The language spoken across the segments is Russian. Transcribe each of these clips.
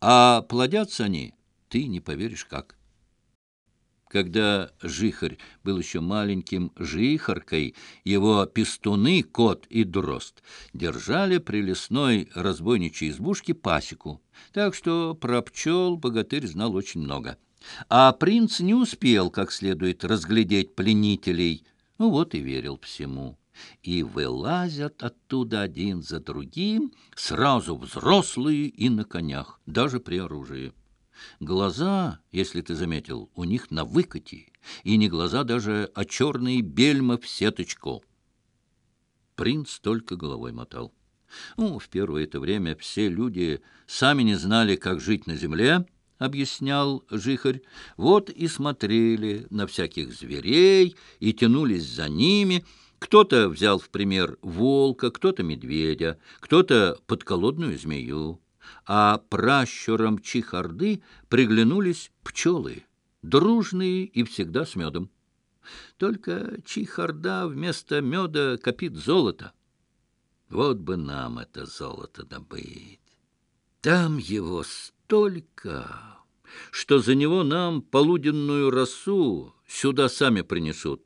А плодятся они, ты не поверишь как. Когда жихарь был еще маленьким жихаркой, его пестуны, кот и дрозд держали при лесной разбойничьей избушке пасеку, так что про пчел богатырь знал очень много. А принц не успел как следует разглядеть пленителей, ну вот и верил всему и вылазят оттуда один за другим, сразу взрослые и на конях, даже при оружии. Глаза, если ты заметил, у них на выкате, и не глаза даже, а черные бельма в сеточку. Принц только головой мотал. Ну, в первое это время все люди сами не знали, как жить на земле, — объяснял жихарь, — вот и смотрели на всяких зверей и тянулись за ними — кто-то взял в пример волка, кто-то медведя, кто-то подколодную змею, а пращурам чехарды приглянулись пчелы, дружные и всегда с медом. Только чехарда вместо меда копит золото. Вот бы нам это золото добыть. Там его столько, что за него нам полуденную росу сюда сами принесут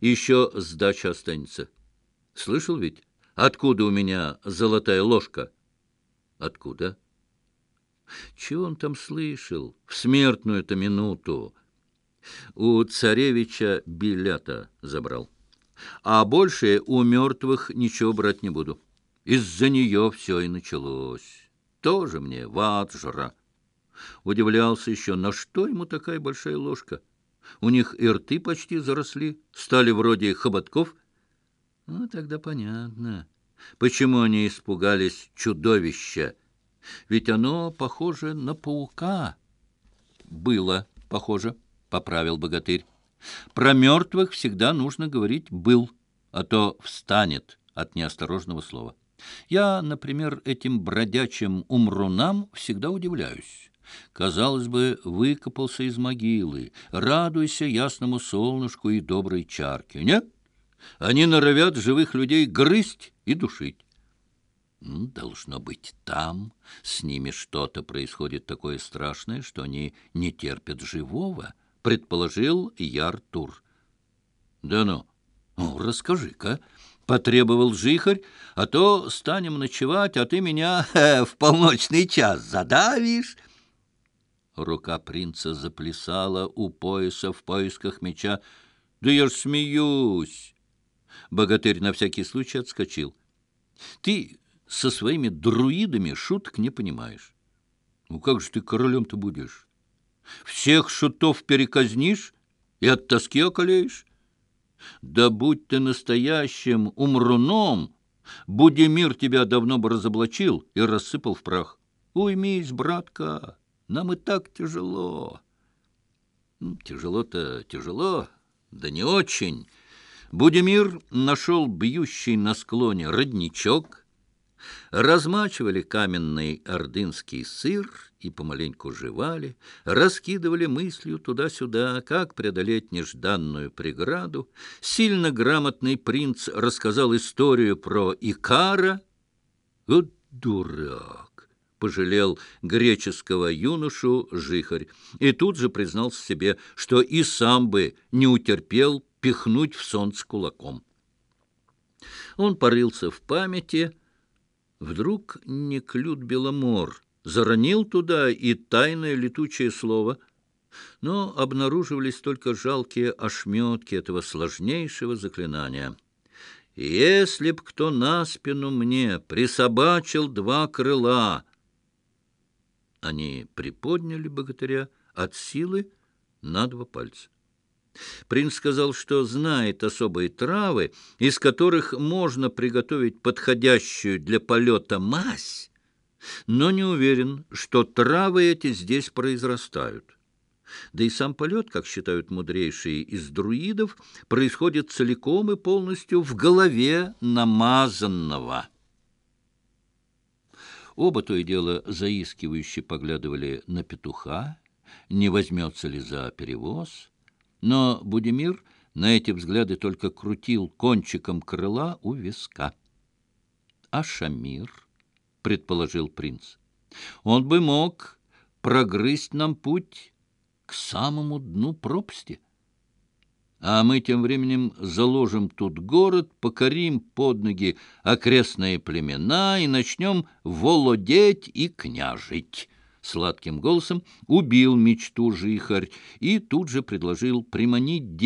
еще сдача останется. Слышал ведь, откуда у меня золотая ложка? Откуда? Чего он там слышал в смертную-то минуту? У царевича билята забрал. А больше у мертвых ничего брать не буду. Из-за нее все и началось. Тоже мне ваджра. Удивлялся еще, на что ему такая большая ложка — у них и рты почти заросли, стали вроде хоботков. Ну, тогда понятно, почему они испугались чудовища. Ведь оно похоже на паука. Было похоже, поправил богатырь. Про мертвых всегда нужно говорить «был», а то встанет от неосторожного слова. Я, например, этим бродячим умрунам всегда удивляюсь. Казалось бы, выкопался из могилы. Радуйся ясному солнышку и доброй чарке. Нет? Они норовят живых людей грызть и душить. Ну, должно быть, там с ними что-то происходит такое страшное, что они не терпят живого, предположил Яртур. Да ну, ну расскажи-ка, потребовал жихарь, а то станем ночевать, а ты меня э, в полночный час задавишь. Рука принца заплясала у пояса в поисках меча. «Да я ж смеюсь!» Богатырь на всякий случай отскочил. «Ты со своими друидами шуток не понимаешь. Ну как же ты королем-то будешь? Всех шутов переказнишь и от тоски околеешь? Да будь ты настоящим умруном, Будимир тебя давно бы разоблачил и рассыпал в прах. Уймись, братка!» нам и так тяжело. Ну, тяжело-то тяжело, да не очень. Будемир нашел бьющий на склоне родничок — размачивали каменный ордынский сыр и помаленьку жевали, раскидывали мыслью туда-сюда, как преодолеть нежданную преграду. Сильно грамотный принц рассказал историю про Икара. Вот дурак! пожалел греческого юношу Жихарь и тут же признался себе, что и сам бы не утерпел пихнуть в сон с кулаком. Он порылся в памяти. Вдруг не Неклюд Беломор заронил туда и тайное летучее слово, но обнаруживались только жалкие ошметки этого сложнейшего заклинания. «Если б кто на спину мне присобачил два крыла», они приподняли богатыря от силы на два пальца. Принц сказал, что знает особые травы, из которых можно приготовить подходящую для полета мазь, но не уверен, что травы эти здесь произрастают. Да и сам полет, как считают мудрейшие из друидов, происходит целиком и полностью в голове намазанного. Оба то и дело заискивающе поглядывали на петуха, не возьмется ли за перевоз. Но Будимир на эти взгляды только крутил кончиком крыла у виска. «А Шамир?» — предположил принц. «Он бы мог прогрызть нам путь к самому дну пропасти» а мы тем временем заложим тут город, покорим под ноги окрестные племена и начнем володеть и княжить». Сладким голосом убил мечту жихарь и тут же предложил приманить